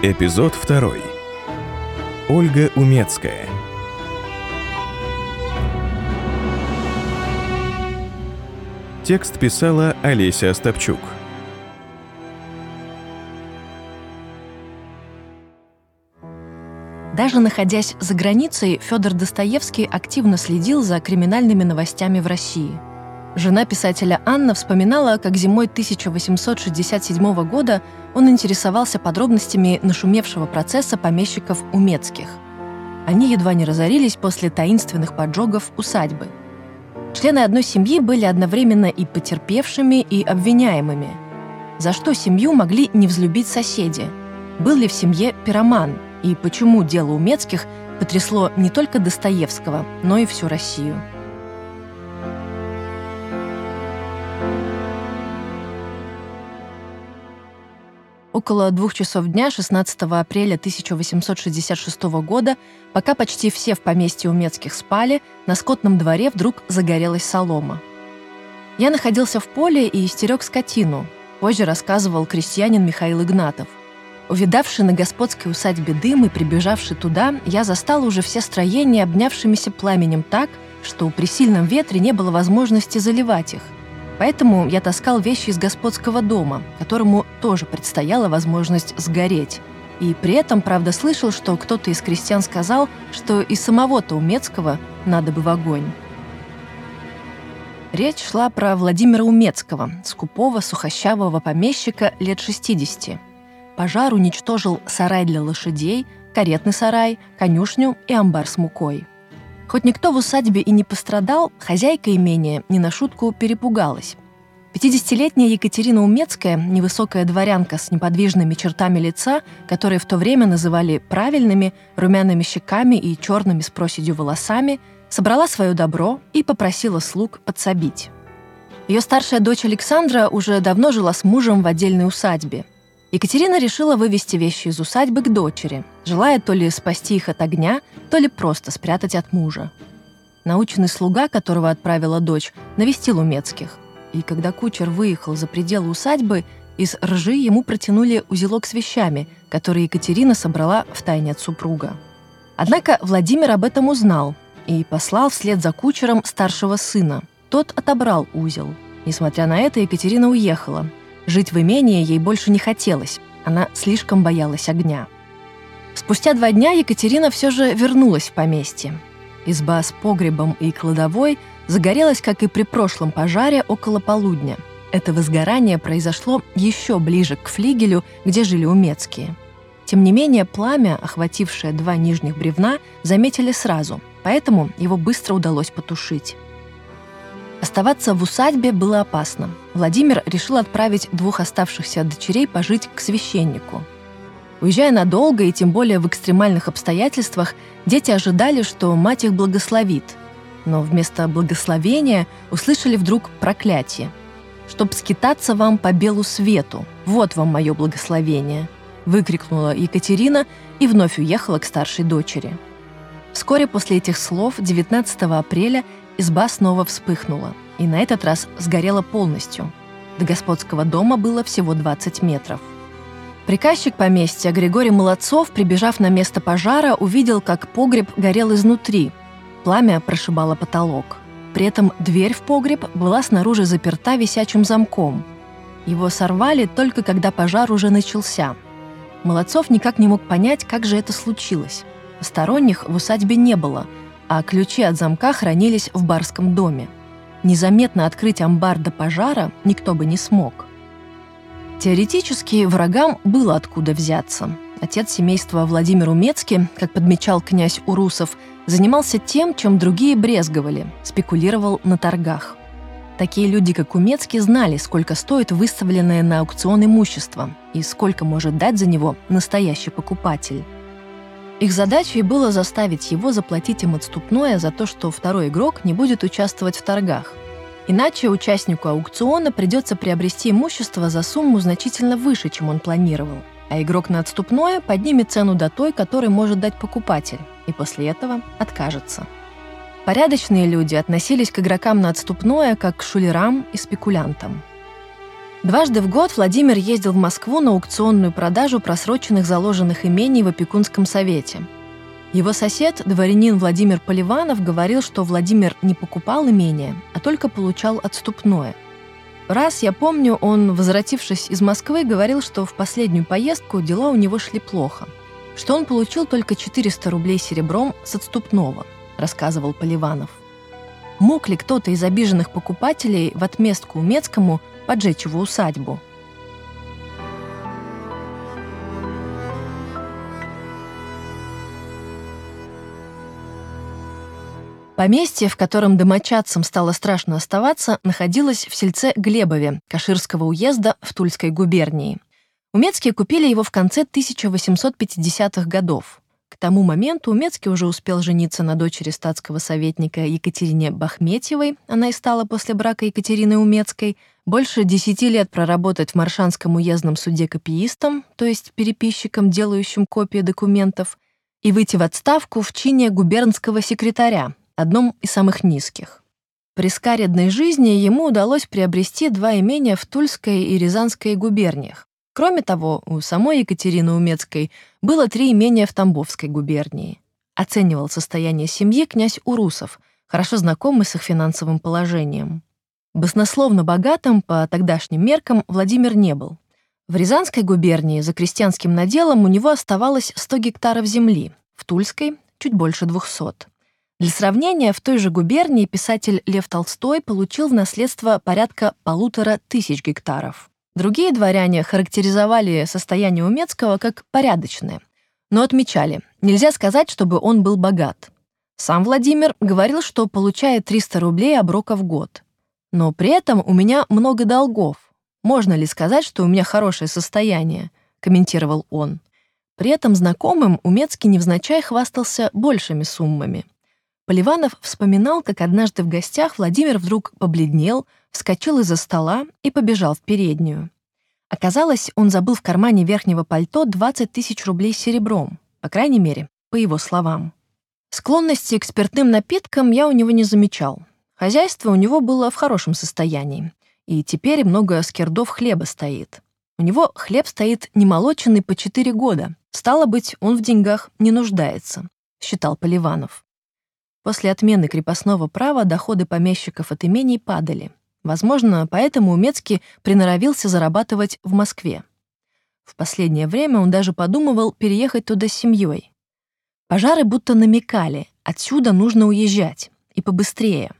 Эпизод второй. Ольга Умецкая. Текст писала Олеся Остапчук. Даже находясь за границей, Федор Достоевский активно следил за криминальными новостями в России. Жена писателя Анна вспоминала, как зимой 1867 года он интересовался подробностями нашумевшего процесса помещиков Умецких. Они едва не разорились после таинственных поджогов усадьбы. Члены одной семьи были одновременно и потерпевшими, и обвиняемыми. За что семью могли не взлюбить соседи? Был ли в семье пироман? И почему дело Умецких потрясло не только Достоевского, но и всю Россию? Около двух часов дня 16 апреля 1866 года, пока почти все в поместье Умецких спали, на скотном дворе вдруг загорелась солома. Я находился в поле и истерег скотину, позже рассказывал крестьянин Михаил Игнатов. Увидавший на господской усадьбе дым и прибежавший туда, я застал уже все строения, обнявшимися пламенем так, что при сильном ветре не было возможности заливать их – Поэтому я таскал вещи из господского дома, которому тоже предстояла возможность сгореть. И при этом, правда, слышал, что кто-то из крестьян сказал, что и самого-то Умецкого надо бы в огонь. Речь шла про Владимира Умецкого, скупого, сухощавого помещика лет 60. Пожар уничтожил сарай для лошадей, каретный сарай, конюшню и амбар с мукой – Хоть никто в усадьбе и не пострадал, хозяйка имения не на шутку перепугалась. 50-летняя Екатерина Умецкая, невысокая дворянка с неподвижными чертами лица, которые в то время называли правильными, румяными щеками и черными с проседью волосами, собрала свое добро и попросила слуг подсобить. Ее старшая дочь Александра уже давно жила с мужем в отдельной усадьбе – Екатерина решила вывести вещи из усадьбы к дочери, желая то ли спасти их от огня, то ли просто спрятать от мужа. Наученный слуга, которого отправила дочь, навестил Умецких. И когда кучер выехал за пределы усадьбы, из ржи ему протянули узелок с вещами, которые Екатерина собрала в тайне от супруга. Однако Владимир об этом узнал и послал вслед за кучером старшего сына. Тот отобрал узел. Несмотря на это, Екатерина уехала, Жить в имении ей больше не хотелось. Она слишком боялась огня. Спустя два дня Екатерина все же вернулась в поместье. Изба с погребом и кладовой загорелась, как и при прошлом пожаре, около полудня. Это возгорание произошло еще ближе к флигелю, где жили умецкие. Тем не менее, пламя, охватившее два нижних бревна, заметили сразу, поэтому его быстро удалось потушить. Оставаться в усадьбе было опасно. Владимир решил отправить двух оставшихся дочерей пожить к священнику. Уезжая надолго и тем более в экстремальных обстоятельствах, дети ожидали, что мать их благословит. Но вместо благословения услышали вдруг проклятие. «Чтоб скитаться вам по белу свету, вот вам мое благословение», выкрикнула Екатерина и вновь уехала к старшей дочери. Вскоре после этих слов, 19 апреля, изба снова вспыхнула, и на этот раз сгорела полностью. До господского дома было всего 20 метров. Приказчик поместья Григорий Молодцов, прибежав на место пожара, увидел, как погреб горел изнутри. Пламя прошибало потолок. При этом дверь в погреб была снаружи заперта висячим замком. Его сорвали только когда пожар уже начался. Молодцов никак не мог понять, как же это случилось. Сторонних в усадьбе не было – а ключи от замка хранились в барском доме. Незаметно открыть амбар до пожара никто бы не смог. Теоретически врагам было откуда взяться. Отец семейства Владимир Умецкий, как подмечал князь Урусов, занимался тем, чем другие брезговали – спекулировал на торгах. Такие люди, как Умецкий, знали, сколько стоит выставленное на аукцион имущество и сколько может дать за него настоящий покупатель. Их задачей было заставить его заплатить им отступное за то, что второй игрок не будет участвовать в торгах. Иначе участнику аукциона придется приобрести имущество за сумму значительно выше, чем он планировал. А игрок на отступное поднимет цену до той, которой может дать покупатель, и после этого откажется. Порядочные люди относились к игрокам на отступное как к шулерам и спекулянтам. Дважды в год Владимир ездил в Москву на аукционную продажу просроченных заложенных имений в опекунском совете. Его сосед, дворянин Владимир Поливанов, говорил, что Владимир не покупал имение, а только получал отступное. Раз, я помню, он, возвратившись из Москвы, говорил, что в последнюю поездку дела у него шли плохо, что он получил только 400 рублей серебром с отступного, рассказывал Поливанов. Мог ли кто-то из обиженных покупателей в отместку Умецкому поджечь его усадьбу. Поместье, в котором домочадцам стало страшно оставаться, находилось в сельце Глебове Каширского уезда в Тульской губернии. Умецкие купили его в конце 1850-х годов. Тому моменту Умецкий уже успел жениться на дочери статского советника Екатерине Бахметьевой, она и стала после брака Екатерины Умецкой, больше десяти лет проработать в Маршанском уездном суде копиистом, то есть переписчиком, делающим копии документов, и выйти в отставку в чине губернского секретаря, одном из самых низких. При скаредной жизни ему удалось приобрести два имения в Тульской и Рязанской губерниях. Кроме того, у самой Екатерины Умецкой было три имения в Тамбовской губернии. Оценивал состояние семьи князь Урусов, хорошо знакомый с их финансовым положением. Баснословно богатым по тогдашним меркам Владимир не был. В Рязанской губернии за крестьянским наделом у него оставалось 100 гектаров земли, в Тульской — чуть больше 200. Для сравнения, в той же губернии писатель Лев Толстой получил в наследство порядка полутора тысяч гектаров. Другие дворяне характеризовали состояние Умецкого как порядочное, но отмечали, нельзя сказать, чтобы он был богат. Сам Владимир говорил, что получает 300 рублей оброка в год. Но при этом у меня много долгов. Можно ли сказать, что у меня хорошее состояние? комментировал он. При этом знакомым Умецкий невзначай хвастался большими суммами. Поливанов вспоминал, как однажды в гостях Владимир вдруг побледнел, вскочил из-за стола и побежал в переднюю. Оказалось, он забыл в кармане верхнего пальто 20 тысяч рублей серебром, по крайней мере, по его словам. Склонности к спиртным напиткам я у него не замечал. Хозяйство у него было в хорошем состоянии, и теперь много скирдов хлеба стоит. У него хлеб стоит немолоченный по 4 года. Стало быть, он в деньгах не нуждается, считал Поливанов. После отмены крепостного права доходы помещиков от имений падали. Возможно, поэтому Умецкий приноровился зарабатывать в Москве. В последнее время он даже подумывал переехать туда с семьей. Пожары будто намекали, отсюда нужно уезжать, и побыстрее.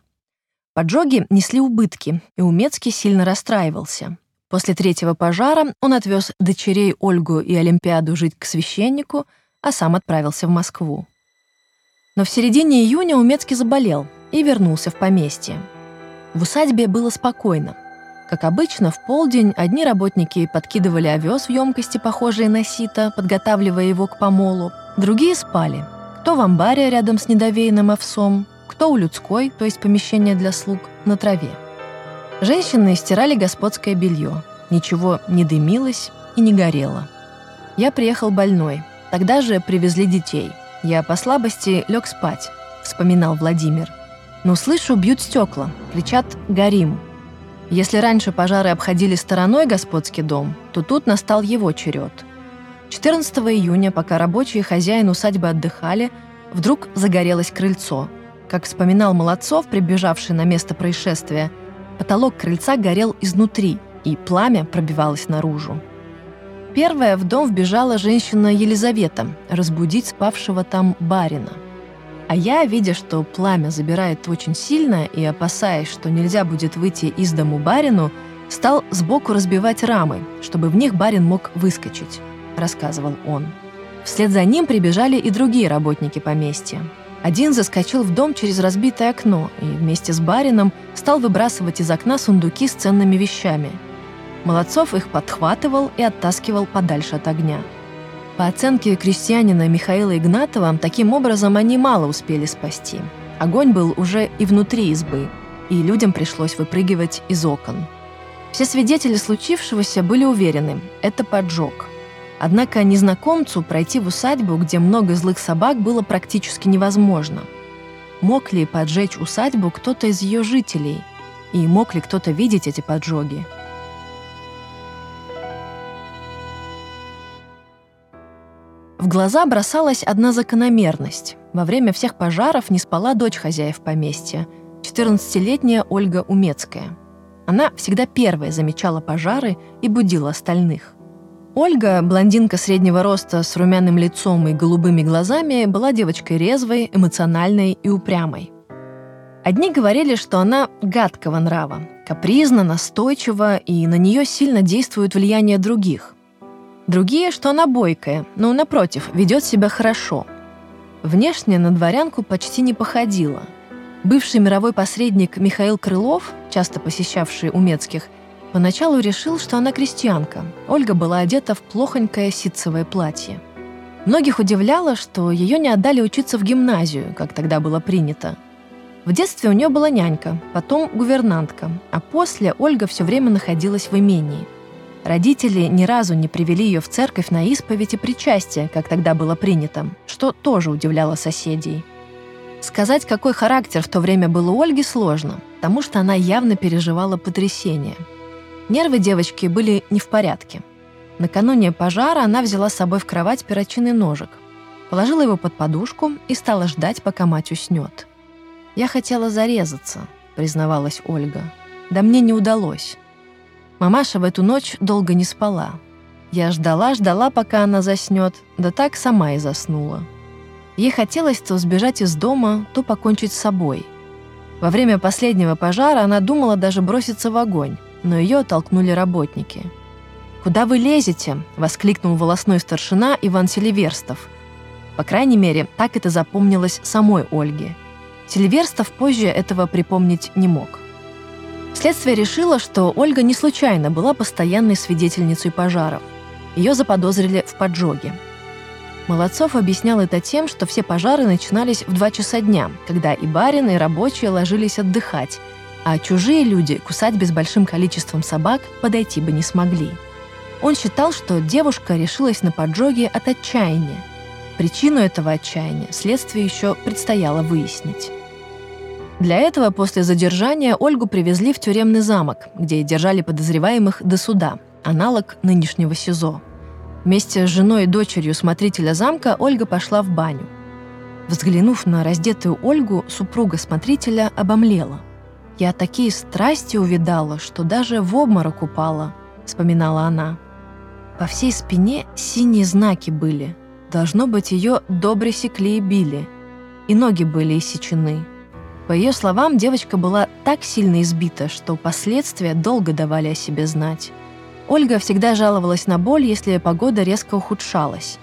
Поджоги несли убытки, и Умецкий сильно расстраивался. После третьего пожара он отвез дочерей Ольгу и Олимпиаду жить к священнику, а сам отправился в Москву. Но в середине июня Умецкий заболел и вернулся в поместье. В усадьбе было спокойно. Как обычно, в полдень одни работники подкидывали овес в емкости, похожие на сито, подготавливая его к помолу, другие спали. Кто в амбаре рядом с недовеянным овсом, кто у людской, то есть помещение для слуг, на траве. Женщины стирали господское белье. Ничего не дымилось и не горело. Я приехал больной. Тогда же привезли детей. Я по слабости лег спать, вспоминал Владимир. Но слышу, бьют стекла, кричат «Горим!». Если раньше пожары обходили стороной господский дом, то тут настал его черед. 14 июня, пока рабочие и хозяин усадьбы отдыхали, вдруг загорелось крыльцо. Как вспоминал Молодцов, прибежавший на место происшествия, потолок крыльца горел изнутри, и пламя пробивалось наружу. Первая в дом вбежала женщина Елизавета разбудить спавшего там барина – а я, видя, что пламя забирает очень сильно и опасаясь, что нельзя будет выйти из дому барину, стал сбоку разбивать рамы, чтобы в них барин мог выскочить, рассказывал он. Вслед за ним прибежали и другие работники поместья. Один заскочил в дом через разбитое окно и вместе с барином стал выбрасывать из окна сундуки с ценными вещами. Молодцов их подхватывал и оттаскивал подальше от огня. По оценке крестьянина Михаила Игнатова, таким образом они мало успели спасти. Огонь был уже и внутри избы, и людям пришлось выпрыгивать из окон. Все свидетели случившегося были уверены – это поджог. Однако незнакомцу пройти в усадьбу, где много злых собак, было практически невозможно. Мог ли поджечь усадьбу кто-то из ее жителей? И мог ли кто-то видеть эти поджоги? Глаза бросалась одна закономерность. Во время всех пожаров не спала дочь хозяев поместья, 14-летняя Ольга Умецкая. Она всегда первая замечала пожары и будила остальных. Ольга, блондинка среднего роста с румяным лицом и голубыми глазами, была девочкой резвой, эмоциональной и упрямой. Одни говорили, что она гадкого нрава, капризна, настойчива, и на нее сильно действует влияние других. Другие, что она бойкая, но, напротив, ведет себя хорошо. Внешне на дворянку почти не походила. Бывший мировой посредник Михаил Крылов, часто посещавший Умецких, поначалу решил, что она крестьянка. Ольга была одета в плохонькое ситцевое платье. Многих удивляло, что ее не отдали учиться в гимназию, как тогда было принято. В детстве у нее была нянька, потом гувернантка, а после Ольга все время находилась в имении – Родители ни разу не привели ее в церковь на исповедь и причастие, как тогда было принято, что тоже удивляло соседей. Сказать, какой характер в то время был у Ольги, сложно, потому что она явно переживала потрясение. Нервы девочки были не в порядке. Накануне пожара она взяла с собой в кровать перочинный ножик, положила его под подушку и стала ждать, пока мать уснет. «Я хотела зарезаться», — признавалась Ольга. «Да мне не удалось. Мамаша в эту ночь долго не спала. Я ждала, ждала, пока она заснет, да так сама и заснула. Ей хотелось то сбежать из дома, то покончить с собой. Во время последнего пожара она думала даже броситься в огонь, но ее оттолкнули работники. «Куда вы лезете?» — воскликнул волосной старшина Иван Селиверстов. По крайней мере, так это запомнилось самой Ольге. Селиверстов позже этого припомнить не мог. Следствие решило, что Ольга не случайно была постоянной свидетельницей пожаров. Ее заподозрили в поджоге. Молодцов объяснял это тем, что все пожары начинались в 2 часа дня, когда и барин, и рабочие ложились отдыхать, а чужие люди кусать без большим количеством собак подойти бы не смогли. Он считал, что девушка решилась на поджоги от отчаяния. Причину этого отчаяния следствие еще предстояло выяснить. Для этого после задержания Ольгу привезли в тюремный замок, где держали подозреваемых до суда, аналог нынешнего СИЗО. Вместе с женой и дочерью смотрителя замка Ольга пошла в баню. Взглянув на раздетую Ольгу, супруга смотрителя обомлела. «Я такие страсти увидала, что даже в обморок упала», — вспоминала она. По всей спине синие знаки были. Должно быть, ее добре секли и били. И ноги были иссечены. По ее словам, девочка была так сильно избита, что последствия долго давали о себе знать. Ольга всегда жаловалась на боль, если погода резко ухудшалась.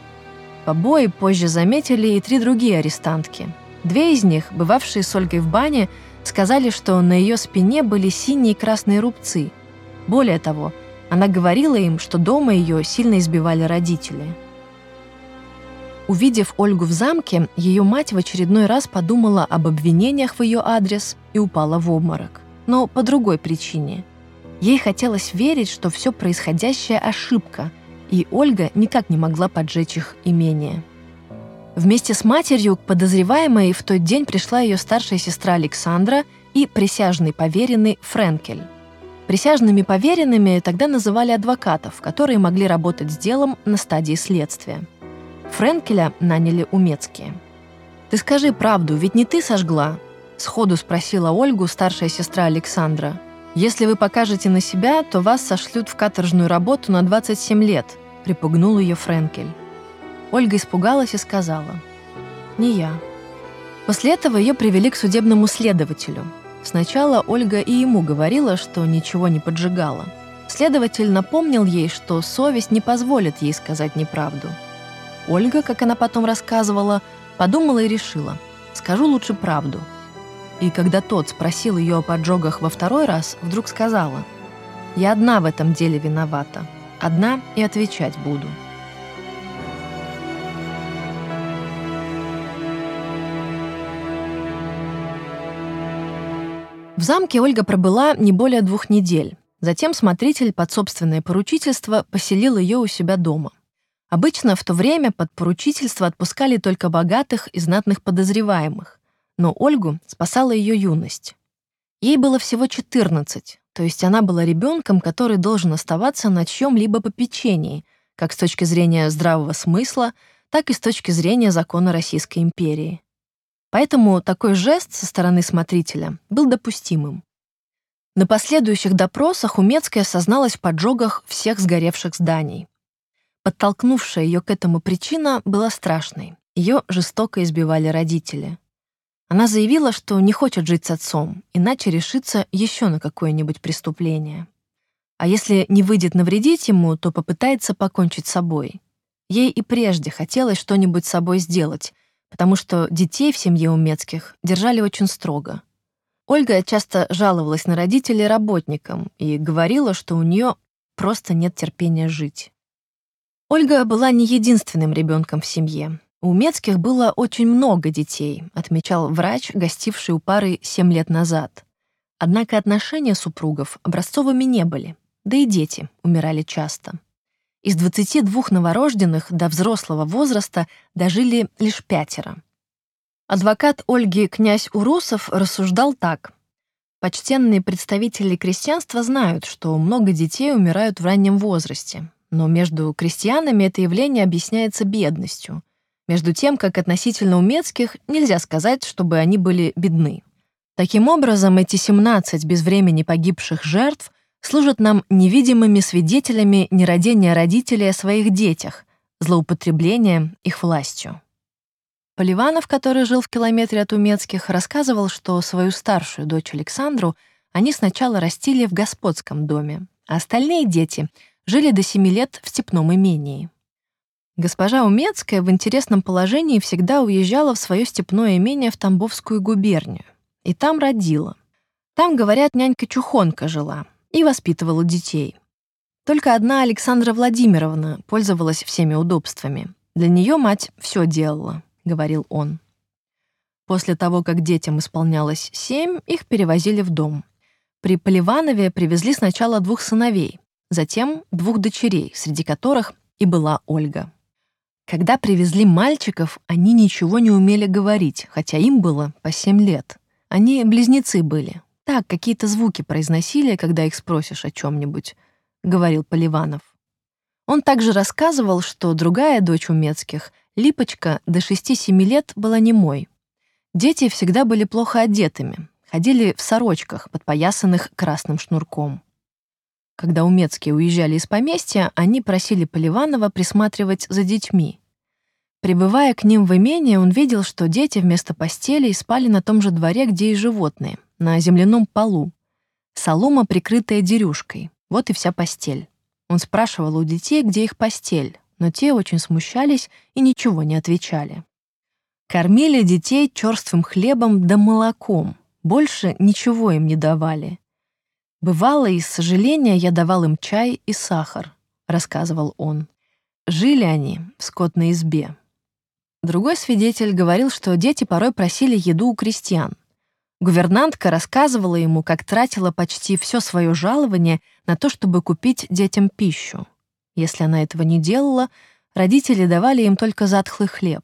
Побои позже заметили и три другие арестантки. Две из них, бывавшие с Ольгой в бане, сказали, что на ее спине были синие и красные рубцы. Более того, она говорила им, что дома ее сильно избивали родители – Увидев Ольгу в замке, ее мать в очередной раз подумала об обвинениях в ее адрес и упала в обморок. Но по другой причине. Ей хотелось верить, что все происходящее – ошибка, и Ольга никак не могла поджечь их имение. Вместе с матерью к подозреваемой в тот день пришла ее старшая сестра Александра и присяжный поверенный Френкель. Присяжными поверенными тогда называли адвокатов, которые могли работать с делом на стадии следствия – Френкеля наняли умецкие. «Ты скажи правду, ведь не ты сожгла?» — сходу спросила Ольгу старшая сестра Александра. «Если вы покажете на себя, то вас сошлют в каторжную работу на 27 лет», — припугнул ее Френкель. Ольга испугалась и сказала. «Не я». После этого ее привели к судебному следователю. Сначала Ольга и ему говорила, что ничего не поджигала. Следователь напомнил ей, что совесть не позволит ей сказать неправду — Ольга, как она потом рассказывала, подумала и решила, скажу лучше правду. И когда тот спросил ее о поджогах во второй раз, вдруг сказала, «Я одна в этом деле виновата. Одна и отвечать буду». В замке Ольга пробыла не более двух недель. Затем смотритель под собственное поручительство поселил ее у себя дома – Обычно в то время под поручительство отпускали только богатых и знатных подозреваемых, но Ольгу спасала ее юность. Ей было всего 14, то есть она была ребенком, который должен оставаться на чьем-либо попечении, как с точки зрения здравого смысла, так и с точки зрения закона Российской империи. Поэтому такой жест со стороны смотрителя был допустимым. На последующих допросах Умецкая созналась в поджогах всех сгоревших зданий. Подтолкнувшая ее к этому причина была страшной. Ее жестоко избивали родители. Она заявила, что не хочет жить с отцом, иначе решится еще на какое-нибудь преступление. А если не выйдет навредить ему, то попытается покончить с собой. Ей и прежде хотелось что-нибудь с собой сделать, потому что детей в семье Умецких держали очень строго. Ольга часто жаловалась на родителей работникам и говорила, что у нее просто нет терпения жить. Ольга была не единственным ребенком в семье. У Мецких было очень много детей, отмечал врач, гостивший у пары 7 лет назад. Однако отношения супругов образцовыми не были, да и дети умирали часто. Из 22 новорожденных до взрослого возраста дожили лишь пятеро. Адвокат Ольги князь Урусов рассуждал так. Почтенные представители крестьянства знают, что много детей умирают в раннем возрасте, но между крестьянами это явление объясняется бедностью, между тем, как относительно умецких нельзя сказать, чтобы они были бедны. Таким образом, эти 17 без времени погибших жертв служат нам невидимыми свидетелями нерадения родителей о своих детях, злоупотребления их властью. Поливанов, который жил в километре от Умецких, рассказывал, что свою старшую дочь Александру они сначала растили в господском доме, а остальные дети жили до семи лет в степном имении. Госпожа Умецкая в интересном положении всегда уезжала в свое степное имение в Тамбовскую губернию. И там родила. Там, говорят, нянька Чухонка жила, и воспитывала детей. Только одна Александра Владимировна пользовалась всеми удобствами. Для нее мать все делала, говорил он. После того, как детям исполнялось семь, их перевозили в дом. При Поливанове привезли сначала двух сыновей, затем двух дочерей, среди которых и была Ольга. Когда привезли мальчиков, они ничего не умели говорить, хотя им было по семь лет. Они близнецы были, так, какие-то звуки произносили, когда их спросишь о чем-нибудь, говорил Поливанов. Он также рассказывал, что другая дочь Умецких, Липочка, до 6-7 лет была немой. Дети всегда были плохо одетыми, ходили в сорочках, подпоясанных красным шнурком. Когда Умецкие уезжали из поместья, они просили Поливанова присматривать за детьми. Прибывая к ним в имение, он видел, что дети вместо постелей спали на том же дворе, где и животные, на земляном полу. Солома, прикрытая дерюшкой. Вот и вся постель. Он спрашивал у детей, где их постель, но те очень смущались и ничего не отвечали. Кормили детей черствым хлебом да молоком. Больше ничего им не давали. Бывало, из сожаления я давал им чай и сахар, рассказывал он. Жили они в скотной избе. Другой свидетель говорил, что дети порой просили еду у крестьян. Гувернантка рассказывала ему, как тратила почти все свое жалование на то, чтобы купить детям пищу. Если она этого не делала, родители давали им только затхлый хлеб.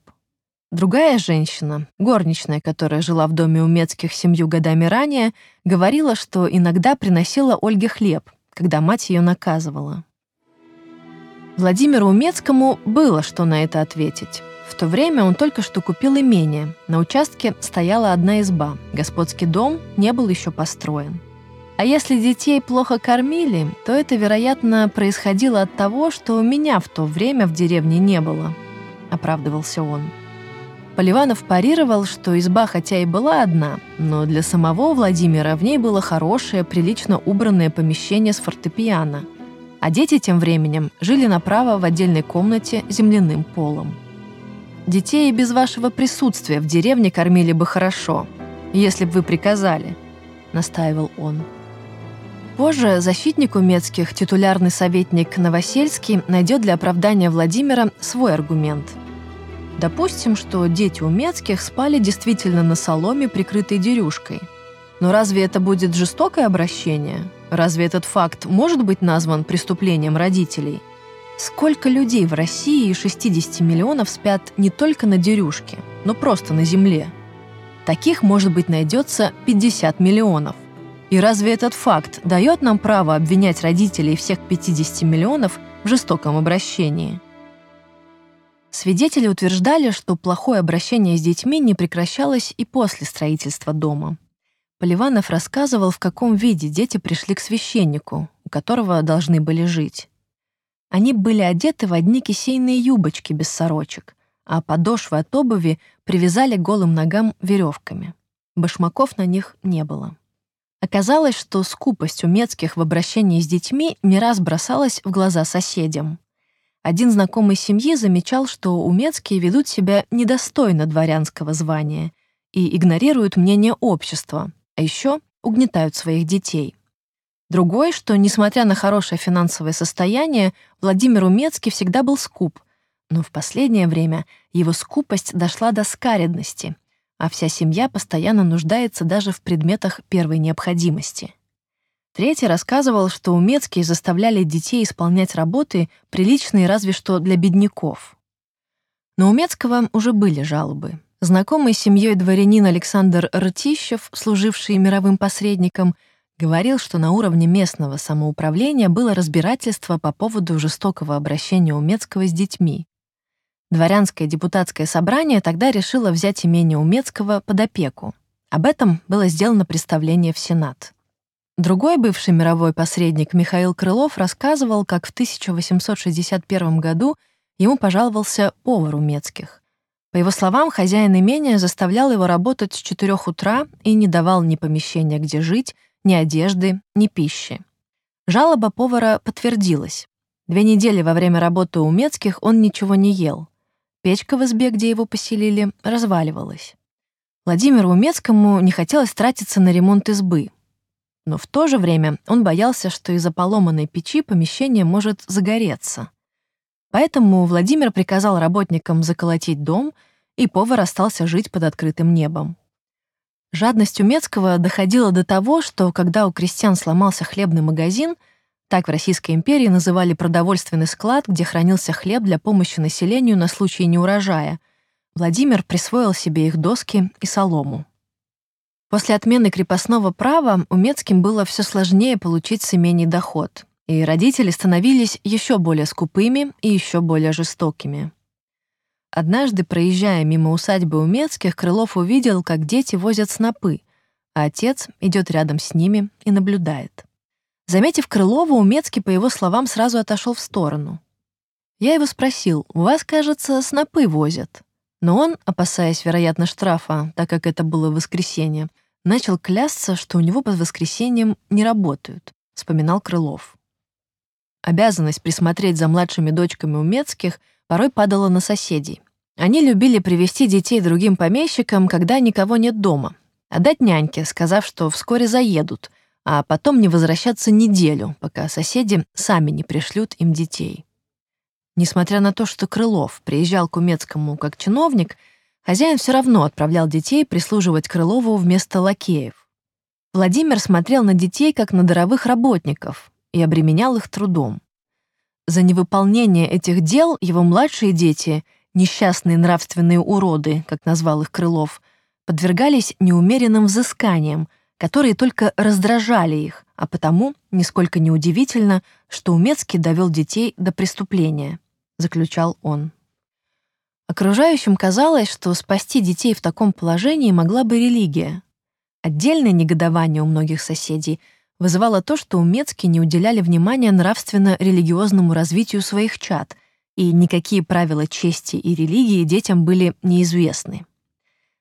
Другая женщина, горничная, которая жила в доме у Мецких семью годами ранее, говорила, что иногда приносила Ольге хлеб, когда мать ее наказывала. Владимиру Умецкому было что на это ответить. В то время он только что купил имение. На участке стояла одна изба. Господский дом не был еще построен. А если детей плохо кормили, то это, вероятно, происходило от того, что у меня в то время в деревне не было, оправдывался он. Поливанов парировал, что изба хотя и была одна, но для самого Владимира в ней было хорошее, прилично убранное помещение с фортепиано, а дети тем временем жили направо в отдельной комнате земляным полом. Детей и без вашего присутствия в деревне кормили бы хорошо, если бы вы приказали», — настаивал он. Позже защитник Умецких, титулярный советник Новосельский, найдет для оправдания Владимира свой аргумент. Допустим, что дети Умецких спали действительно на соломе, прикрытой дерюшкой. Но разве это будет жестокое обращение? Разве этот факт может быть назван преступлением родителей – Сколько людей в России и 60 миллионов спят не только на дерюшке, но просто на земле? Таких, может быть, найдется 50 миллионов. И разве этот факт дает нам право обвинять родителей всех 50 миллионов в жестоком обращении? Свидетели утверждали, что плохое обращение с детьми не прекращалось и после строительства дома. Поливанов рассказывал, в каком виде дети пришли к священнику, у которого должны были жить. Они были одеты в одни кисейные юбочки без сорочек, а подошвы от обуви привязали голым ногам веревками. Башмаков на них не было. Оказалось, что скупость умецких в обращении с детьми не раз бросалась в глаза соседям. Один знакомый семьи замечал, что умецкие ведут себя недостойно дворянского звания и игнорируют мнение общества, а еще угнетают своих детей. Другой, что, несмотря на хорошее финансовое состояние, Владимир Умецкий всегда был скуп, но в последнее время его скупость дошла до скаредности, а вся семья постоянно нуждается даже в предметах первой необходимости. Третий рассказывал, что умецкие заставляли детей исполнять работы, приличные разве что для бедняков. Но у Мецкого уже были жалобы. Знакомый с семьей дворянин Александр Ртищев, служивший мировым посредником, говорил, что на уровне местного самоуправления было разбирательство по поводу жестокого обращения Умецкого с детьми. Дворянское депутатское собрание тогда решило взять имение Умецкого под опеку. Об этом было сделано представление в Сенат. Другой бывший мировой посредник Михаил Крылов рассказывал, как в 1861 году ему пожаловался повар Умецких. По его словам, хозяин имения заставлял его работать с 4 утра и не давал ни помещения, где жить, ни одежды, ни пищи. Жалоба повара подтвердилась. Две недели во время работы у Умецких он ничего не ел. Печка в избе, где его поселили, разваливалась. Владимиру Умецкому не хотелось тратиться на ремонт избы. Но в то же время он боялся, что из-за поломанной печи помещение может загореться. Поэтому Владимир приказал работникам заколотить дом, и повар остался жить под открытым небом. Жадность Умецкого доходила до того, что когда у крестьян сломался хлебный магазин — так в Российской империи называли продовольственный склад, где хранился хлеб для помощи населению на случай неурожая. Владимир присвоил себе их доски и солому. После отмены крепостного права Умецким было все сложнее получить с имений доход, и родители становились еще более скупыми и еще более жестокими. Однажды, проезжая мимо усадьбы Умецких, Крылов увидел, как дети возят снопы, а отец идет рядом с ними и наблюдает. Заметив Крылова, Умецкий, по его словам, сразу отошел в сторону. Я его спросил, «У вас, кажется, снопы возят?» Но он, опасаясь, вероятно, штрафа, так как это было воскресенье, начал клясться, что у него под воскресеньем не работают, вспоминал Крылов. Обязанность присмотреть за младшими дочками Умецких порой падала на соседей. Они любили привести детей другим помещикам, когда никого нет дома, отдать няньке, сказав, что вскоре заедут — а потом не возвращаться неделю, пока соседи сами не пришлют им детей. Несмотря на то, что Крылов приезжал к Умецкому как чиновник, хозяин все равно отправлял детей прислуживать Крылову вместо лакеев. Владимир смотрел на детей как на даровых работников и обременял их трудом. За невыполнение этих дел его младшие дети, несчастные нравственные уроды, как назвал их Крылов, подвергались неумеренным взысканиям — которые только раздражали их, а потому нисколько не удивительно, что Умецкий довел детей до преступления, заключал он. Окружающим казалось, что спасти детей в таком положении могла бы религия. Отдельное негодование у многих соседей вызывало то, что Умецкие не уделяли внимания нравственно-религиозному развитию своих чад, и никакие правила чести и религии детям были неизвестны.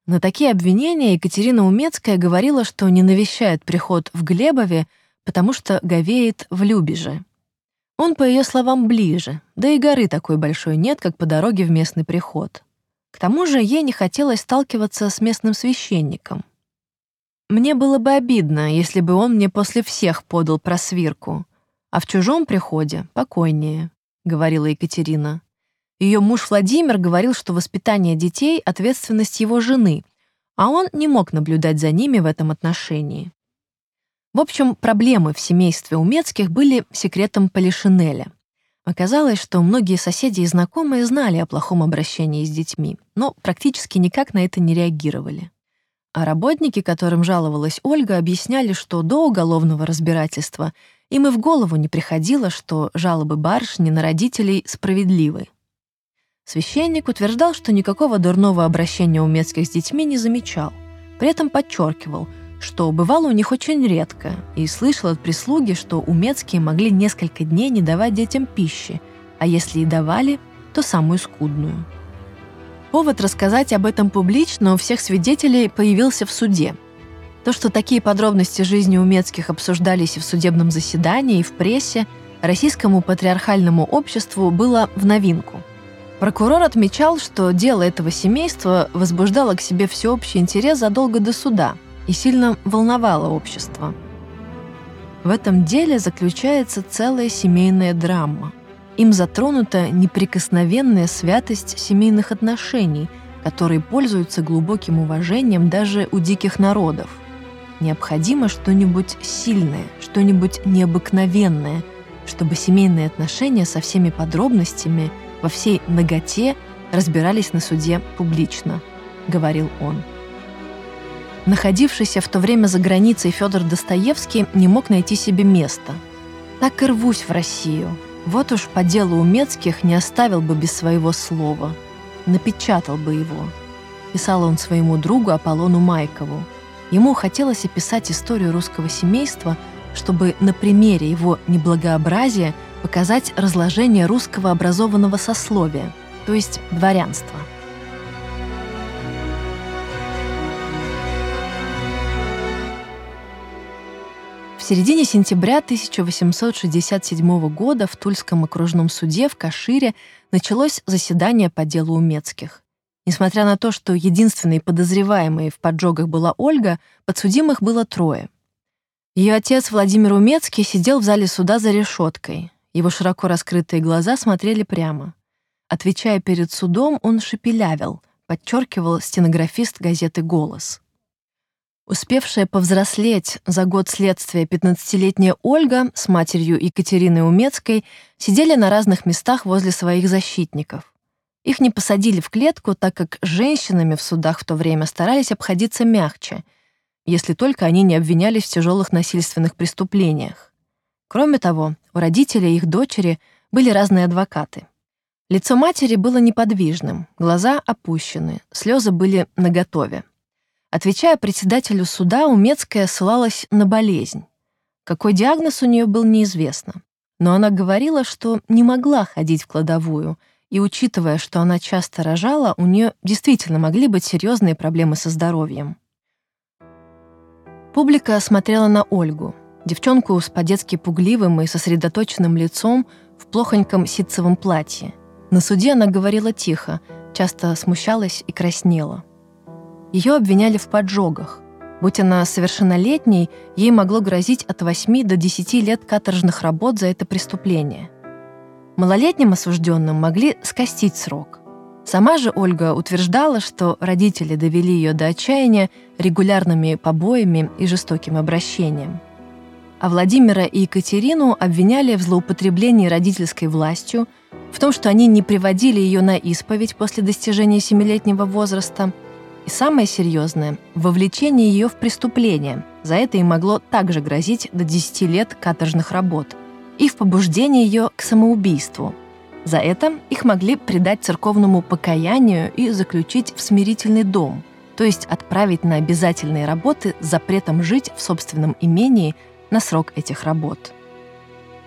На такие обвинения Екатерина Умецкая говорила, что не навещает приход в Глебове, потому что говеет в Любеже. Он, по ее словам, ближе, да и горы такой большой нет, как по дороге в местный приход. К тому же ей не хотелось сталкиваться с местным священником. Мне было бы обидно, если бы он мне после всех подал просвирку, а в чужом приходе покойнее, — говорила Екатерина. Ее муж Владимир говорил, что воспитание детей — ответственность его жены, а он не мог наблюдать за ними в этом отношении. В общем, проблемы в семействе Умецких были секретом Полишинеля. Оказалось, что многие соседи и знакомые знали о плохом обращении с детьми, но практически никак на это не реагировали. А работники, которым жаловалась Ольга, объясняли, что до уголовного разбирательства им и в голову не приходило, что жалобы барышни на родителей справедливы. Священник утверждал, что никакого дурного обращения умецких с детьми не замечал. При этом подчеркивал, что бывало у них очень редко, и слышал от прислуги, что умецкие могли несколько дней не давать детям пищи, а если и давали, то самую скудную. Повод рассказать об этом публично у всех свидетелей появился в суде. То, что такие подробности жизни умецких обсуждались и в судебном заседании, и в прессе, российскому патриархальному обществу было в новинку. Прокурор отмечал, что дело этого семейства возбуждало к себе всеобщий интерес задолго до суда и сильно волновало общество. В этом деле заключается целая семейная драма – им затронута неприкосновенная святость семейных отношений, которые пользуются глубоким уважением даже у диких народов. Необходимо что-нибудь сильное, что-нибудь необыкновенное, чтобы семейные отношения со всеми подробностями во всей ноготе разбирались на суде публично, говорил он. Находившийся в то время за границей Федор Достоевский не мог найти себе места. Так и рвусь в Россию, вот уж по делу Умецких не оставил бы без своего слова, напечатал бы его. Писал он своему другу Аполлону Майкову. Ему хотелось описать историю русского семейства, чтобы на примере его неблагообразия показать разложение русского образованного сословия, то есть дворянства – середине сентября 1867 года в Тульском окружном суде в Кашире началось заседание по делу Умецких. Несмотря на то, что единственной подозреваемой в поджогах была Ольга, подсудимых было трое. Ее отец Владимир Умецкий сидел в зале суда за решеткой. Его широко раскрытые глаза смотрели прямо. Отвечая перед судом, он шепелявил, подчеркивал стенографист газеты «Голос». Успевшая повзрослеть за год следствия 15-летняя Ольга с матерью Екатериной Умецкой сидели на разных местах возле своих защитников. Их не посадили в клетку, так как женщинами в судах в то время старались обходиться мягче, если только они не обвинялись в тяжелых насильственных преступлениях. Кроме того, у родителей их дочери были разные адвокаты. Лицо матери было неподвижным, глаза опущены, слезы были наготове. Отвечая председателю суда, Умецкая ссылалась на болезнь. Какой диагноз у нее был, неизвестно. Но она говорила, что не могла ходить в кладовую, и, учитывая, что она часто рожала, у нее действительно могли быть серьезные проблемы со здоровьем. Публика смотрела на Ольгу, девчонку с по-детски пугливым и сосредоточенным лицом в плохоньком ситцевом платье. На суде она говорила тихо, часто смущалась и краснела. Ее обвиняли в поджогах. Будь она совершеннолетней, ей могло грозить от 8 до 10 лет каторжных работ за это преступление. Малолетним осужденным могли скостить срок. Сама же Ольга утверждала, что родители довели ее до отчаяния регулярными побоями и жестоким обращением. А Владимира и Екатерину обвиняли в злоупотреблении родительской властью, в том, что они не приводили ее на исповедь после достижения семилетнего возраста – и самое серьезное – вовлечение ее в преступление. За это и могло также грозить до 10 лет каторжных работ. И в побуждение ее к самоубийству. За это их могли предать церковному покаянию и заключить в смирительный дом, то есть отправить на обязательные работы с запретом жить в собственном имении на срок этих работ.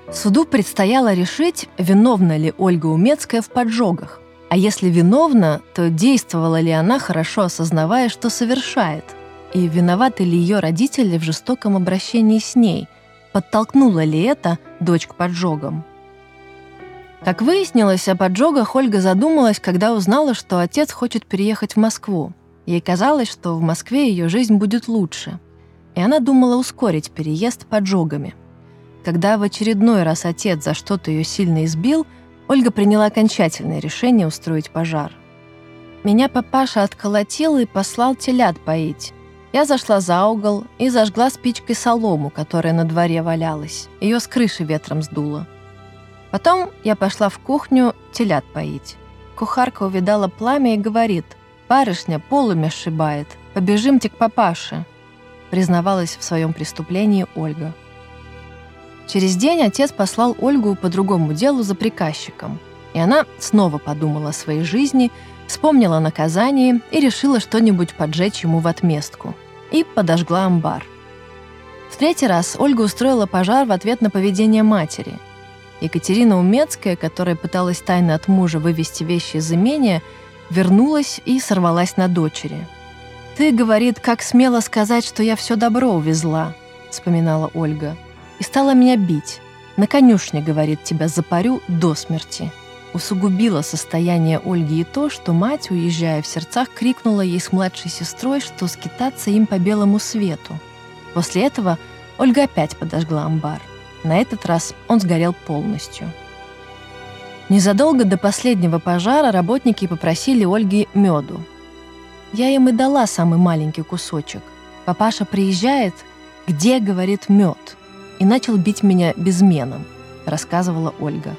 Суду предстояло решить, виновна ли Ольга Умецкая в поджогах, а если виновна, то действовала ли она, хорошо осознавая, что совершает? И виноваты ли ее родители в жестоком обращении с ней? Подтолкнула ли это дочь к поджогам? Как выяснилось, о поджогах Ольга задумалась, когда узнала, что отец хочет переехать в Москву. Ей казалось, что в Москве ее жизнь будет лучше. И она думала ускорить переезд поджогами. Когда в очередной раз отец за что-то ее сильно избил – Ольга приняла окончательное решение устроить пожар. Меня папаша отколотил и послал телят поить. Я зашла за угол и зажгла спичкой солому, которая на дворе валялась. Ее с крыши ветром сдуло. Потом я пошла в кухню телят поить. Кухарка увидала пламя и говорит, «Барышня полумя сшибает, побежимте к папаше», признавалась в своем преступлении Ольга. Через день отец послал Ольгу по другому делу за приказчиком. И она снова подумала о своей жизни, вспомнила наказание и решила что-нибудь поджечь ему в отместку. И подожгла амбар. В третий раз Ольга устроила пожар в ответ на поведение матери. Екатерина Умецкая, которая пыталась тайно от мужа вывести вещи из имения, вернулась и сорвалась на дочери. «Ты, — говорит, — как смело сказать, что я все добро увезла», — вспоминала Ольга. «И стала меня бить. На конюшне, — говорит, — тебя запарю до смерти». Усугубило состояние Ольги и то, что мать, уезжая в сердцах, крикнула ей с младшей сестрой, что скитаться им по белому свету. После этого Ольга опять подожгла амбар. На этот раз он сгорел полностью. Незадолго до последнего пожара работники попросили Ольги меду. Я им и дала самый маленький кусочек. Папаша приезжает, где, говорит, мед, и начал бить меня безменом, рассказывала Ольга.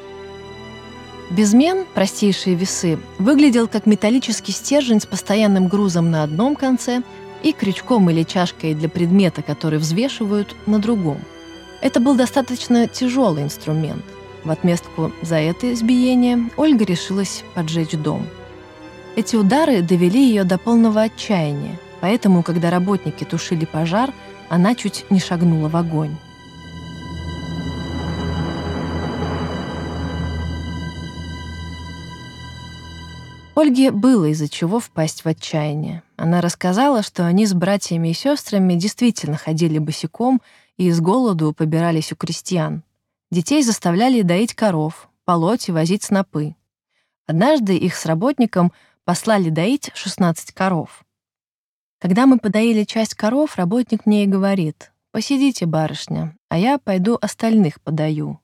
Безмен, простейшие весы, выглядел как металлический стержень с постоянным грузом на одном конце и крючком или чашкой для предмета, который взвешивают, на другом. Это был достаточно тяжелый инструмент. В отместку за это избиение Ольга решилась поджечь дом. Эти удары довели ее до полного отчаяния, поэтому, когда работники тушили пожар, она чуть не шагнула в огонь. Ольге было из-за чего впасть в отчаяние. Она рассказала, что они с братьями и сестрами действительно ходили босиком и из голоду побирались у крестьян. Детей заставляли доить коров, полоть и возить снопы. Однажды их с работником послали доить 16 коров. Когда мы подоили часть коров, работник мне и говорит, «Посидите, барышня, а я пойду остальных подаю».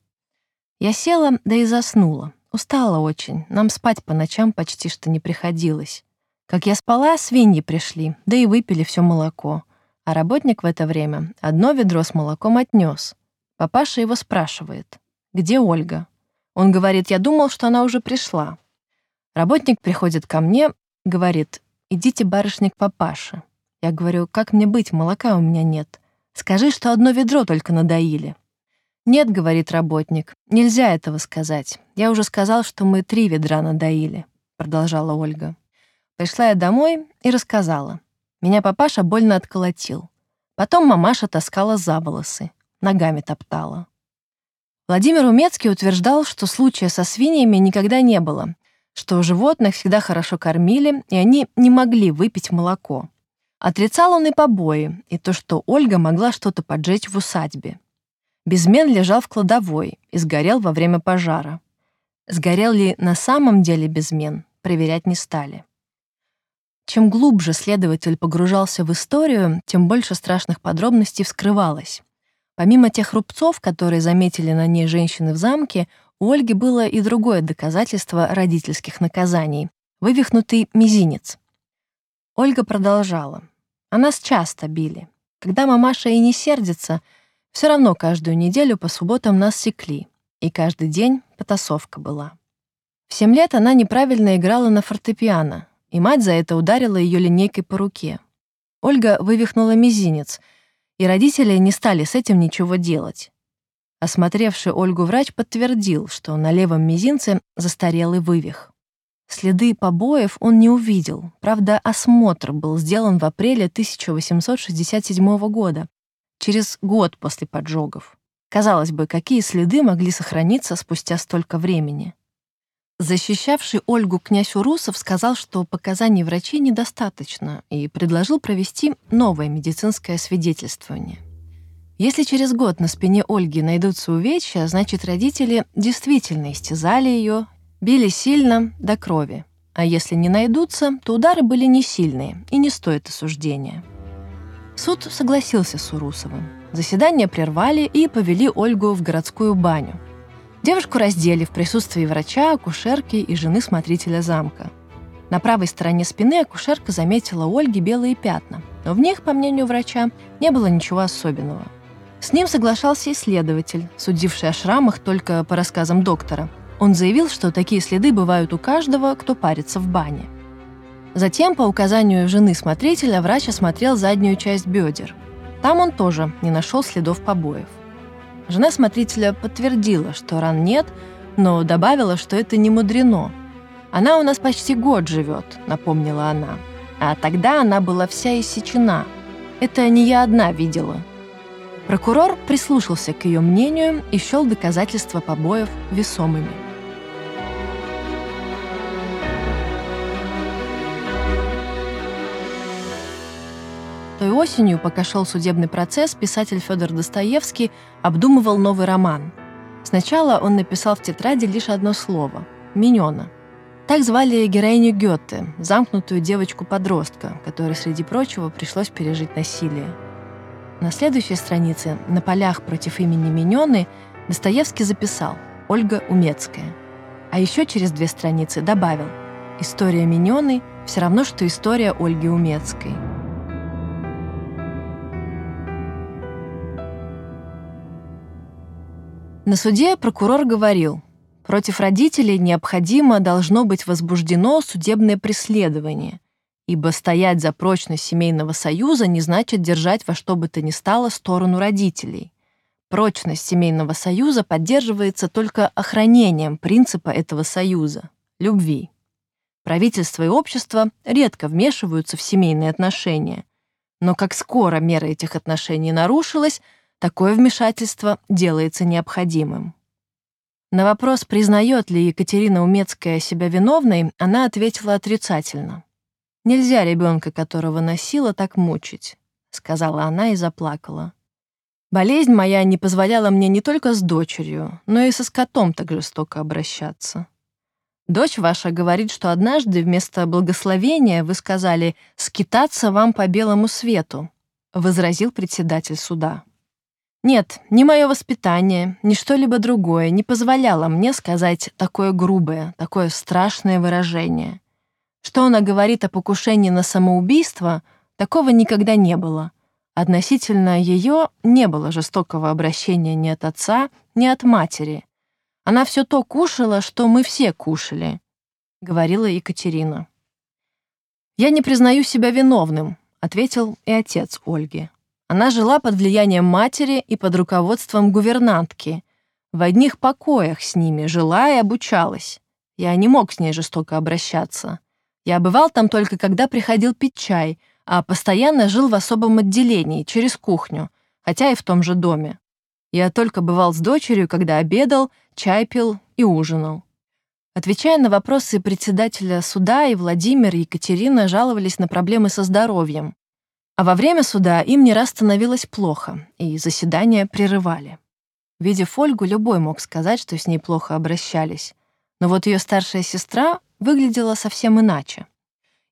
Я села, да и заснула. Устала очень, нам спать по ночам почти что не приходилось. Как я спала, свиньи пришли, да и выпили все молоко. А работник в это время одно ведро с молоком отнес. Папаша его спрашивает, где Ольга? Он говорит, я думал, что она уже пришла. Работник приходит ко мне, говорит, идите, барышня, к папаше. Я говорю, как мне быть, молока у меня нет. Скажи, что одно ведро только надоили. «Нет», — говорит работник, — «нельзя этого сказать. Я уже сказал, что мы три ведра надоили», — продолжала Ольга. Пришла я домой и рассказала. Меня папаша больно отколотил. Потом мамаша таскала за волосы, ногами топтала. Владимир Умецкий утверждал, что случая со свиньями никогда не было, что животных всегда хорошо кормили, и они не могли выпить молоко. Отрицал он и побои, и то, что Ольга могла что-то поджечь в усадьбе. Безмен лежал в кладовой и сгорел во время пожара. Сгорел ли на самом деле безмен, проверять не стали. Чем глубже следователь погружался в историю, тем больше страшных подробностей вскрывалось. Помимо тех рубцов, которые заметили на ней женщины в замке, у Ольги было и другое доказательство родительских наказаний — вывихнутый мизинец. Ольга продолжала. «А нас часто били. Когда мамаша и не сердится — все равно каждую неделю по субботам нас секли, и каждый день потасовка была. В семь лет она неправильно играла на фортепиано, и мать за это ударила ее линейкой по руке. Ольга вывихнула мизинец, и родители не стали с этим ничего делать. Осмотревший Ольгу врач подтвердил, что на левом мизинце застарелый вывих. Следы побоев он не увидел, правда, осмотр был сделан в апреле 1867 года, через год после поджогов. Казалось бы, какие следы могли сохраниться спустя столько времени? Защищавший Ольгу князь Урусов сказал, что показаний врачей недостаточно и предложил провести новое медицинское свидетельствование. Если через год на спине Ольги найдутся увечья, значит, родители действительно истязали ее, били сильно до крови. А если не найдутся, то удары были не сильные и не стоят осуждения. Суд согласился с Урусовым. Заседание прервали и повели Ольгу в городскую баню. Девушку раздели в присутствии врача, акушерки и жены смотрителя замка. На правой стороне спины акушерка заметила у Ольги белые пятна, но в них, по мнению врача, не было ничего особенного. С ним соглашался исследователь, судивший о шрамах только по рассказам доктора. Он заявил, что такие следы бывают у каждого, кто парится в бане – Затем, по указанию жены смотрителя, врач осмотрел заднюю часть бедер. Там он тоже не нашел следов побоев. Жена смотрителя подтвердила, что ран нет, но добавила, что это не мудрено. «Она у нас почти год живет», — напомнила она. «А тогда она была вся иссечена. Это не я одна видела». Прокурор прислушался к ее мнению и счел доказательства побоев весомыми. Осенью, пока шел судебный процесс, писатель Федор Достоевский обдумывал новый роман. Сначала он написал в тетради лишь одно слово — «Миньона». Так звали героиню Гёте, замкнутую девочку-подростка, которой, среди прочего, пришлось пережить насилие. На следующей странице, на полях против имени Миньоны, Достоевский записал «Ольга Умецкая». А еще через две страницы добавил «История Миньоны все равно, что история Ольги Умецкой». На суде прокурор говорил, против родителей необходимо должно быть возбуждено судебное преследование, ибо стоять за прочность семейного союза не значит держать во что бы то ни стало сторону родителей. Прочность семейного союза поддерживается только охранением принципа этого союза — любви. Правительство и общество редко вмешиваются в семейные отношения, но как скоро мера этих отношений нарушилась — такое вмешательство делается необходимым. На вопрос, признает ли Екатерина Умецкая себя виновной, она ответила отрицательно. «Нельзя ребенка, которого носила, так мучить», — сказала она и заплакала. «Болезнь моя не позволяла мне не только с дочерью, но и со скотом так жестоко обращаться. Дочь ваша говорит, что однажды вместо благословения вы сказали «скитаться вам по белому свету», — возразил председатель суда. Нет, ни мое воспитание, ни что-либо другое не позволяло мне сказать такое грубое, такое страшное выражение. Что она говорит о покушении на самоубийство, такого никогда не было. Относительно ее не было жестокого обращения ни от отца, ни от матери. Она все то кушала, что мы все кушали, — говорила Екатерина. «Я не признаю себя виновным», — ответил и отец Ольги. Она жила под влиянием матери и под руководством гувернантки. В одних покоях с ними жила и обучалась. Я не мог с ней жестоко обращаться. Я бывал там только когда приходил пить чай, а постоянно жил в особом отделении, через кухню, хотя и в том же доме. Я только бывал с дочерью, когда обедал, чай пил и ужинал. Отвечая на вопросы председателя суда, и Владимир, и Екатерина жаловались на проблемы со здоровьем. А во время суда им не раз становилось плохо, и заседания прерывали. Видев Ольгу, любой мог сказать, что с ней плохо обращались. Но вот ее старшая сестра выглядела совсем иначе.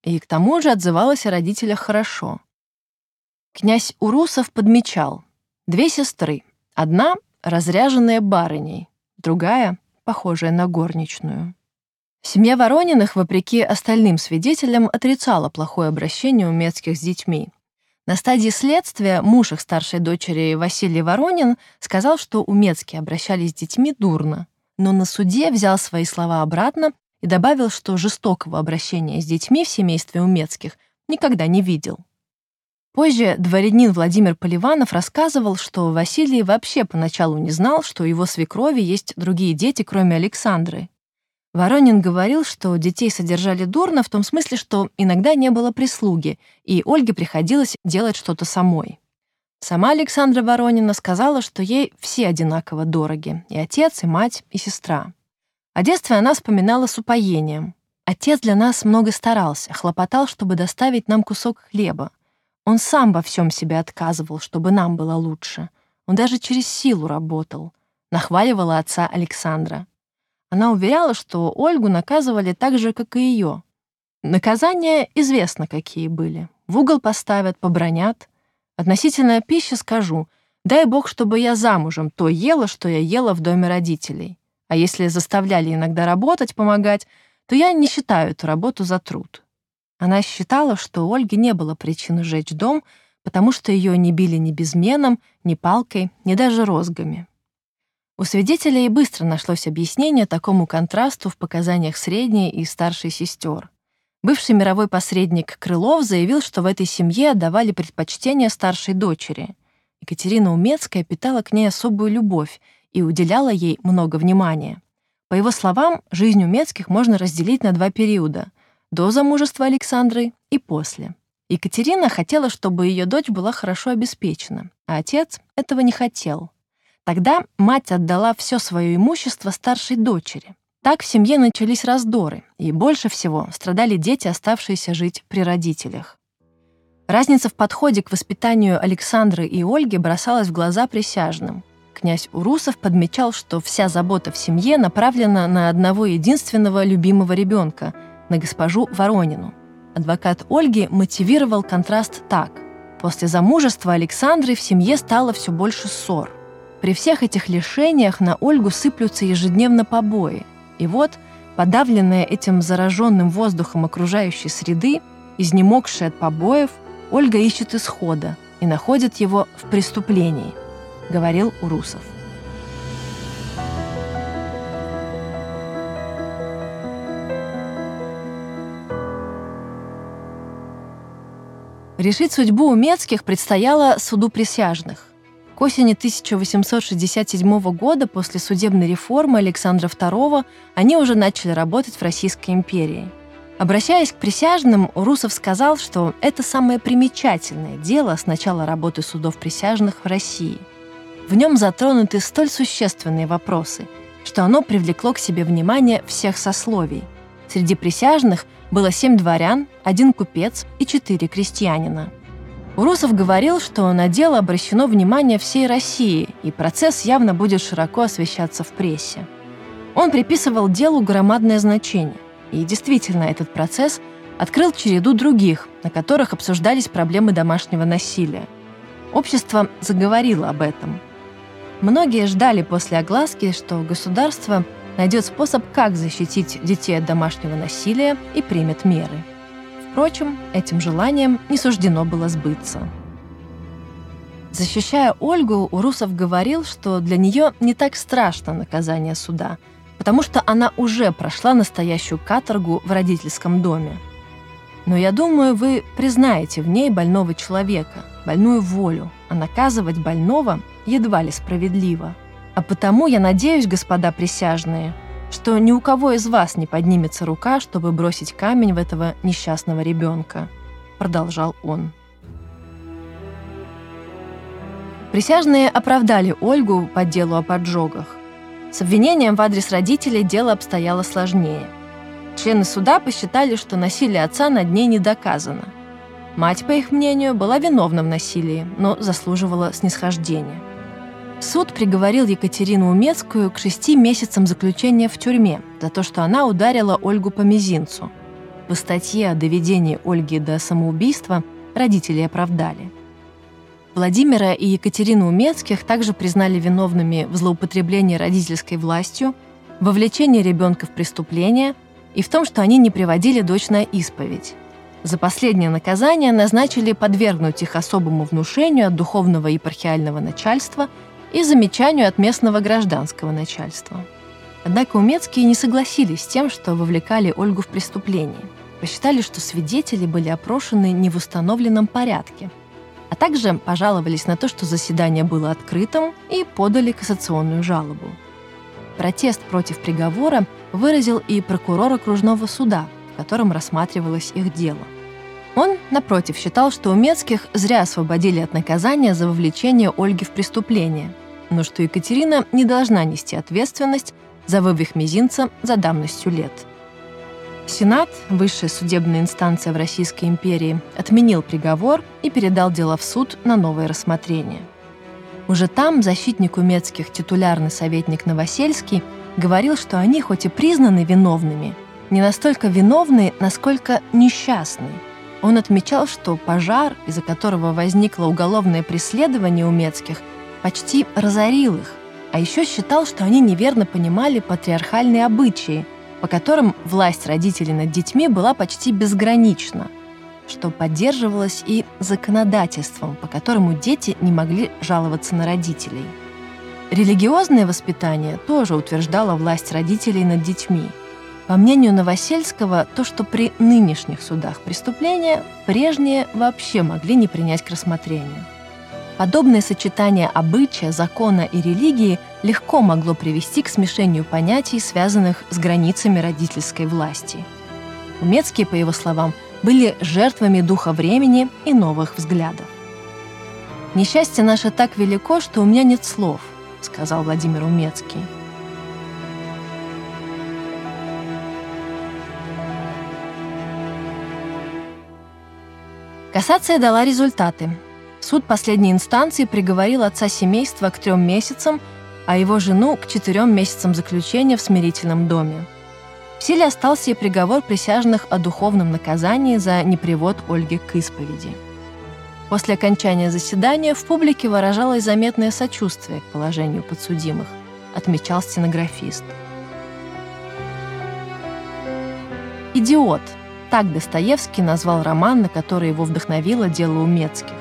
И к тому же отзывалась о родителях хорошо. Князь Урусов подмечал. Две сестры. Одна — разряженная барыней, другая — похожая на горничную. Семья Ворониных, вопреки остальным свидетелям, отрицала плохое обращение у Мецких с детьми. На стадии следствия муж их старшей дочери Василий Воронин сказал, что умецкие обращались с детьми дурно, но на суде взял свои слова обратно и добавил, что жестокого обращения с детьми в семействе умецких никогда не видел. Позже дворянин Владимир Поливанов рассказывал, что Василий вообще поначалу не знал, что у его свекрови есть другие дети, кроме Александры, Воронин говорил, что детей содержали дурно в том смысле, что иногда не было прислуги, и Ольге приходилось делать что-то самой. Сама Александра Воронина сказала, что ей все одинаково дороги — и отец, и мать, и сестра. О детстве она вспоминала с упоением. Отец для нас много старался, хлопотал, чтобы доставить нам кусок хлеба. Он сам во всем себе отказывал, чтобы нам было лучше. Он даже через силу работал. Нахваливала отца Александра. Она уверяла, что Ольгу наказывали так же, как и ее. Наказания известно, какие были. В угол поставят, побронят. Относительно пищи скажу, дай бог, чтобы я замужем то ела, что я ела в доме родителей. А если заставляли иногда работать, помогать, то я не считаю эту работу за труд. Она считала, что у Ольги не было причин сжечь дом, потому что ее не били ни безменом, ни палкой, ни даже розгами. У свидетелей быстро нашлось объяснение такому контрасту в показаниях средней и старшей сестер. Бывший мировой посредник Крылов заявил, что в этой семье отдавали предпочтение старшей дочери. Екатерина Умецкая питала к ней особую любовь и уделяла ей много внимания. По его словам, жизнь Умецких можно разделить на два периода — до замужества Александры и после. Екатерина хотела, чтобы ее дочь была хорошо обеспечена, а отец этого не хотел. Тогда мать отдала все свое имущество старшей дочери. Так в семье начались раздоры, и больше всего страдали дети, оставшиеся жить при родителях. Разница в подходе к воспитанию Александры и Ольги бросалась в глаза присяжным. Князь Урусов подмечал, что вся забота в семье направлена на одного единственного любимого ребенка, на госпожу Воронину. Адвокат Ольги мотивировал контраст так. После замужества Александры в семье стало все больше ссор. При всех этих лишениях на Ольгу сыплются ежедневно побои. И вот, подавленная этим зараженным воздухом окружающей среды, изнемогшая от побоев, Ольга ищет исхода и находит его в преступлении, говорил Урусов. Решить судьбу Умецких предстояло суду присяжных. К осени 1867 года, после судебной реформы Александра II, они уже начали работать в Российской империи. Обращаясь к присяжным, Урусов сказал, что это самое примечательное дело с начала работы судов присяжных в России. В нем затронуты столь существенные вопросы, что оно привлекло к себе внимание всех сословий. Среди присяжных – было семь дворян, один купец и четыре крестьянина. Урусов говорил, что на дело обращено внимание всей России, и процесс явно будет широко освещаться в прессе. Он приписывал делу громадное значение. И действительно, этот процесс открыл череду других, на которых обсуждались проблемы домашнего насилия. Общество заговорило об этом. Многие ждали после огласки, что государство – найдет способ, как защитить детей от домашнего насилия и примет меры. Впрочем, этим желанием не суждено было сбыться. Защищая Ольгу, Урусов говорил, что для нее не так страшно наказание суда, потому что она уже прошла настоящую каторгу в родительском доме. Но я думаю, вы признаете в ней больного человека, больную волю, а наказывать больного едва ли справедливо – а потому я надеюсь, господа присяжные, что ни у кого из вас не поднимется рука, чтобы бросить камень в этого несчастного ребенка», — продолжал он. Присяжные оправдали Ольгу по делу о поджогах. С обвинением в адрес родителей дело обстояло сложнее. Члены суда посчитали, что насилие отца над ней не доказано. Мать, по их мнению, была виновна в насилии, но заслуживала снисхождения. Суд приговорил Екатерину Умецкую к шести месяцам заключения в тюрьме за то, что она ударила Ольгу по мизинцу. По статье о доведении Ольги до самоубийства родители оправдали. Владимира и Екатерину Умецких также признали виновными в злоупотреблении родительской властью, вовлечении ребенка в преступление и в том, что они не приводили дочь на исповедь. За последнее наказание назначили подвергнуть их особому внушению от духовного епархиального начальства – и замечанию от местного гражданского начальства. Однако Умецкие не согласились с тем, что вовлекали Ольгу в преступление. Посчитали, что свидетели были опрошены не в установленном порядке, а также пожаловались на то, что заседание было открытым и подали кассационную жалобу. Протест против приговора выразил и прокурор окружного суда, в котором рассматривалось их дело – он, напротив, считал, что Умецких зря освободили от наказания за вовлечение Ольги в преступление, но что Екатерина не должна нести ответственность за вывих мизинца за давностью лет. Сенат, высшая судебная инстанция в Российской империи, отменил приговор и передал дело в суд на новое рассмотрение. Уже там защитник Умецких, титулярный советник Новосельский, говорил, что они хоть и признаны виновными, не настолько виновны, насколько несчастны – он отмечал, что пожар, из-за которого возникло уголовное преследование Умецких, почти разорил их, а еще считал, что они неверно понимали патриархальные обычаи, по которым власть родителей над детьми была почти безгранична, что поддерживалось и законодательством, по которому дети не могли жаловаться на родителей. Религиозное воспитание тоже утверждало власть родителей над детьми – по мнению Новосельского, то, что при нынешних судах преступления, прежние вообще могли не принять к рассмотрению. Подобное сочетание обычая, закона и религии легко могло привести к смешению понятий, связанных с границами родительской власти. Умецкие, по его словам, были жертвами духа времени и новых взглядов. «Несчастье наше так велико, что у меня нет слов», — сказал Владимир Умецкий. Кассация дала результаты. Суд последней инстанции приговорил отца семейства к трем месяцам, а его жену к четырем месяцам заключения в смирительном доме. В силе остался и приговор присяжных о духовном наказании за непривод Ольги к исповеди. После окончания заседания в публике выражалось заметное сочувствие к положению подсудимых, отмечал стенографист. «Идиот» — так Достоевский назвал роман, на который его вдохновило дело Умецких.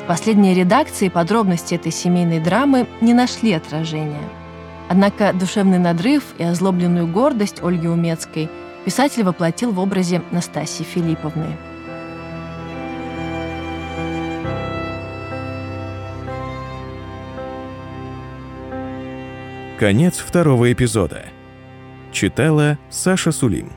В последней редакции подробности этой семейной драмы не нашли отражения. Однако душевный надрыв и озлобленную гордость Ольги Умецкой писатель воплотил в образе Настасьи Филипповны. Конец второго эпизода. Читала Саша Сулим.